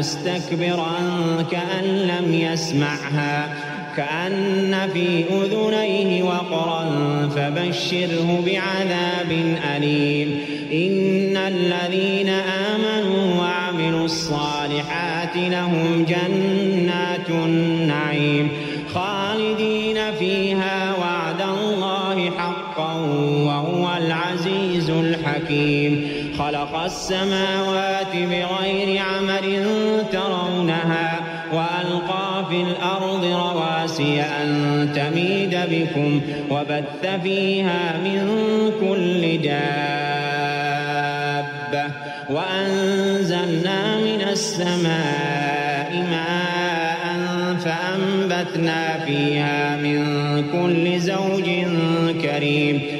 مستكبرا كأن لم يسمعها كأن في أذنيه وقرا فبشره بعذاب أليم. إن الذين آمنوا وعملوا الصالحات لهم جنات الحكيم. خلق السماوات بغير عمل ترونها وألقى في الأرض رواسي أن تميد بكم وبث فيها من كل دابة وأنزلنا من السماء ماء فأنبتنا فيها من كل زوج كريم.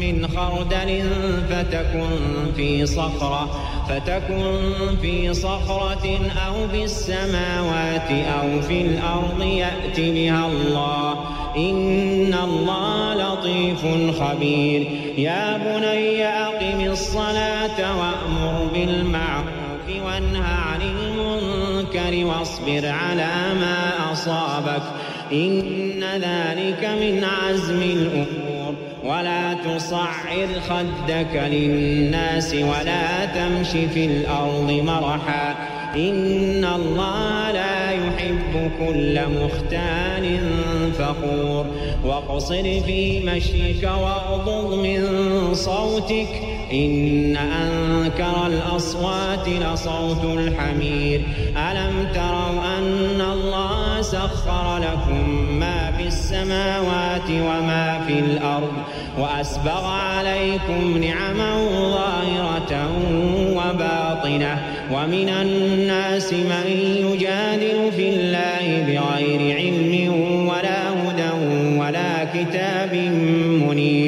من خردل فتكن في صخرة فتكن في صخرة أو في السماوات أو في الأرض يأت بها الله. إن الله لطيف خبير. يا بني أقم الصلاة وأمر بالمعروف وانهى عن المنكر واصبر على ما أصابك. إن ذلك من عزم الأمور ولا تصعر خدك للناس ولا تمش في الأرض مرحا. إن الله لا يحب كل مختال فخور. واقصر في مشيك واغضض من صوتك. إن أنكر الأصوات لصوت الحمير. ألم تروا أن الله سخر لكم ما في السماوات وما في الأرض وأسبغ عليكم نعما ظاهرة وباطنة ومن الناس من يجادل في الله بغير علم ولا هدى ولا كتاب منير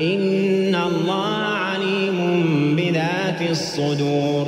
إن الله عليم بذات الصدور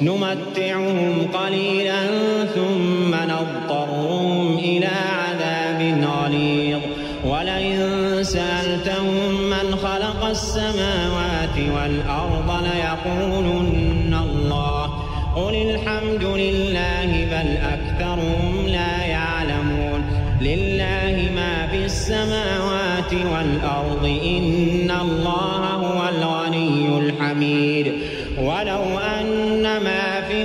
نمتعهم قليلا ثم نضطرهم إلى عذاب غليظ ولئن سألتهم من خلق السماوات والأرض ليقولن الله قل الحمد لله بل أكثرهم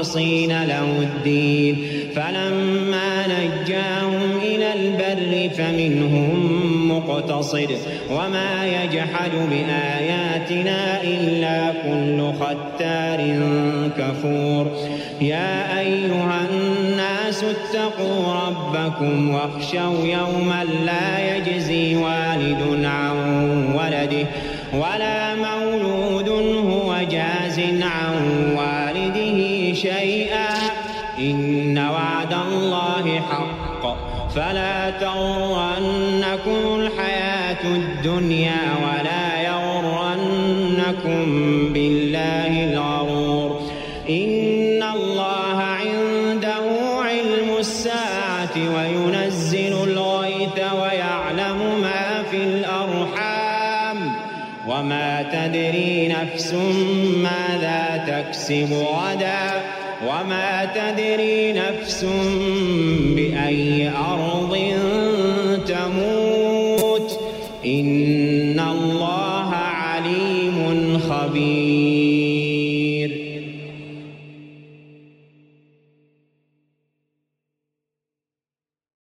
مخلصين له الدين. فلما نجاهم إلى البر فمنهم مقتصد. وما يجحد بآياتنا إلا كل ختار كفور. يا أيها الناس اتقوا ربكم واخشوا يوما لا يجزي والد عن ولده ولا مولود هو جاز عن إن وعد الله حق. فلا تغرنكم الحياة الدنيا ولا يغرنكم بالله الغرور. إن الله عنده علم الساعة وينزل الغيث ويعلم ما في الأرحام. وما تدري نفس ماذا تكسب غدا. وما تدري نفس بأي أرض